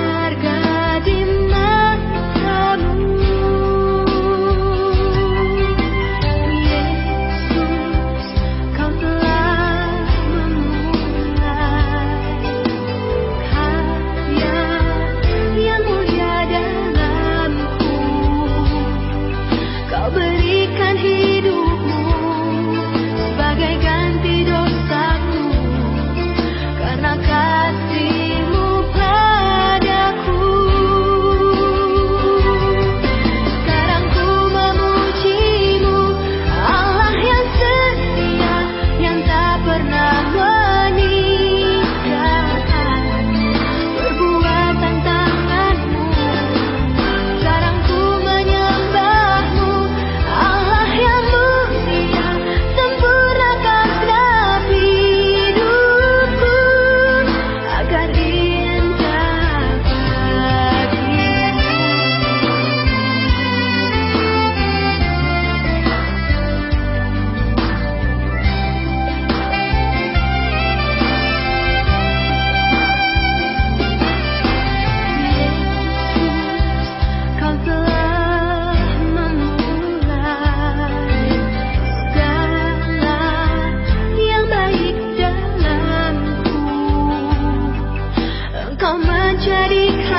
berharga di matamu. Daddy